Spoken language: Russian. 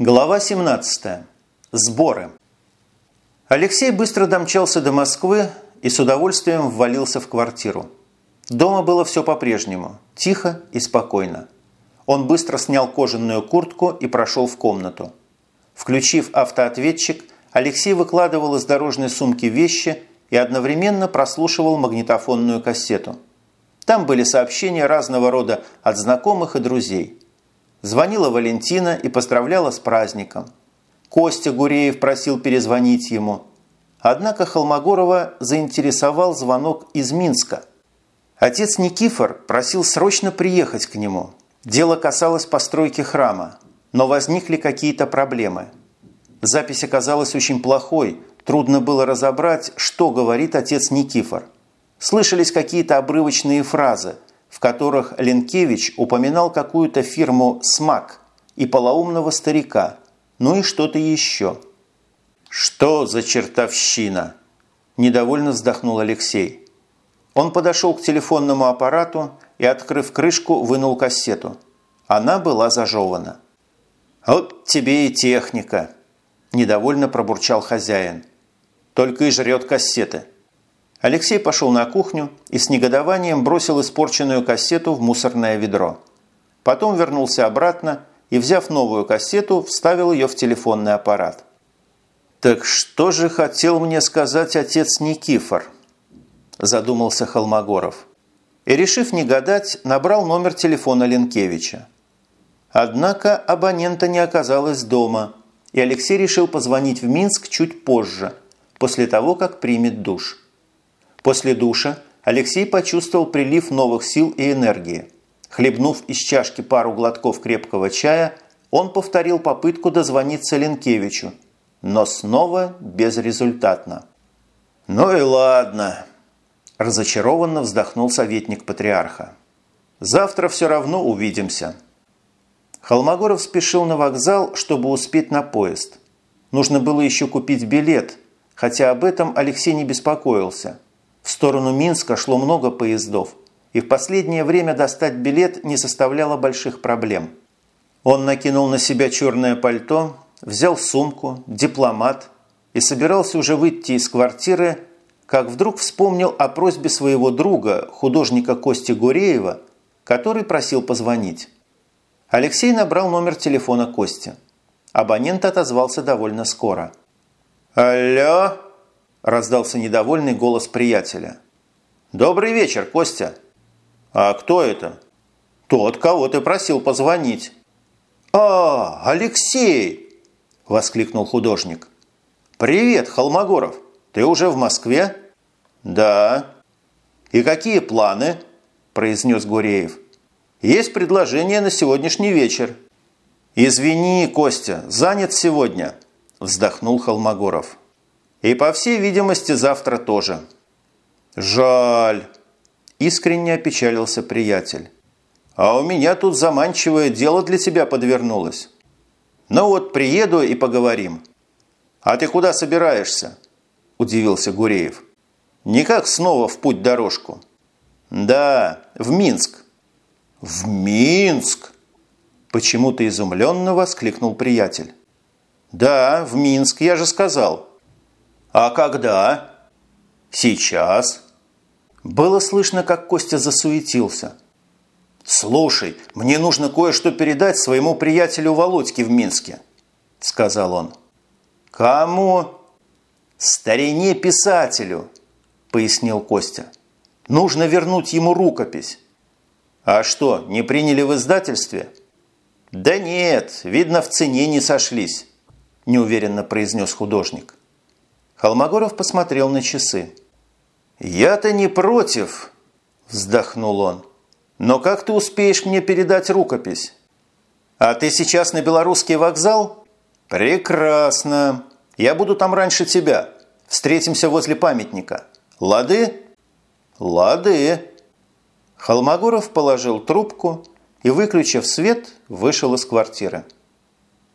Глава 17. Сборы. Алексей быстро домчался до Москвы и с удовольствием ввалился в квартиру. Дома было все по-прежнему, тихо и спокойно. Он быстро снял кожаную куртку и прошел в комнату. Включив автоответчик, Алексей выкладывал из дорожной сумки вещи и одновременно прослушивал магнитофонную кассету. Там были сообщения разного рода от знакомых и друзей. Звонила Валентина и поздравляла с праздником. Костя Гуреев просил перезвонить ему. Однако Холмогорова заинтересовал звонок из Минска. Отец Никифор просил срочно приехать к нему. Дело касалось постройки храма, но возникли какие-то проблемы. Запись оказалась очень плохой, трудно было разобрать, что говорит отец Никифор. Слышались какие-то обрывочные фразы, в которых Ленкевич упоминал какую-то фирму «СМАК» и полоумного старика, ну и что-то еще. «Что за чертовщина?» – недовольно вздохнул Алексей. Он подошел к телефонному аппарату и, открыв крышку, вынул кассету. Она была зажевана. «Вот тебе и техника!» – недовольно пробурчал хозяин. «Только и жрет кассеты». Алексей пошел на кухню и с негодованием бросил испорченную кассету в мусорное ведро. Потом вернулся обратно и, взяв новую кассету, вставил ее в телефонный аппарат. «Так что же хотел мне сказать отец Никифор?» – задумался Холмогоров. И, решив не гадать, набрал номер телефона Ленкевича. Однако абонента не оказалось дома, и Алексей решил позвонить в Минск чуть позже, после того, как примет душ. После душа Алексей почувствовал прилив новых сил и энергии. Хлебнув из чашки пару глотков крепкого чая, он повторил попытку дозвониться Ленкевичу, но снова безрезультатно. «Ну и ладно», – разочарованно вздохнул советник патриарха. «Завтра все равно увидимся». Холмогоров спешил на вокзал, чтобы успеть на поезд. Нужно было еще купить билет, хотя об этом Алексей не беспокоился – в сторону Минска шло много поездов, и в последнее время достать билет не составляло больших проблем. Он накинул на себя черное пальто, взял сумку, дипломат и собирался уже выйти из квартиры, как вдруг вспомнил о просьбе своего друга, художника Кости Гуреева, который просил позвонить. Алексей набрал номер телефона Кости. Абонент отозвался довольно скоро. «Алло!» – раздался недовольный голос приятеля. «Добрый вечер, Костя!» «А кто это?» «Тот, кого ты просил позвонить». «А, Алексей!» – воскликнул художник. «Привет, Холмогоров! Ты уже в Москве?» «Да». «И какие планы?» – произнес Гуреев. «Есть предложение на сегодняшний вечер». «Извини, Костя, занят сегодня», – вздохнул Холмогоров. И, по всей видимости, завтра тоже. Жаль. Искренне опечалился приятель. А у меня тут заманчивое дело для тебя подвернулось. Ну вот, приеду и поговорим. А ты куда собираешься? Удивился Гуреев. Никак снова в путь дорожку. Да, в Минск. В Минск? Почему-то изумленно воскликнул приятель. Да, в Минск, я же сказал. «А когда?» «Сейчас». Было слышно, как Костя засуетился. «Слушай, мне нужно кое-что передать своему приятелю Володьке в Минске», – сказал он. «Кому?» «Старине писателю», – пояснил Костя. «Нужно вернуть ему рукопись». «А что, не приняли в издательстве?» «Да нет, видно, в цене не сошлись», – неуверенно произнес художник. Холмогоров посмотрел на часы. «Я-то не против», – вздохнул он. «Но как ты успеешь мне передать рукопись?» «А ты сейчас на белорусский вокзал?» «Прекрасно. Я буду там раньше тебя. Встретимся возле памятника. Лады?» «Лады». Холмогоров положил трубку и, выключив свет, вышел из квартиры.